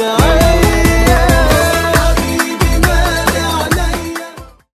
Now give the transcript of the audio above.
the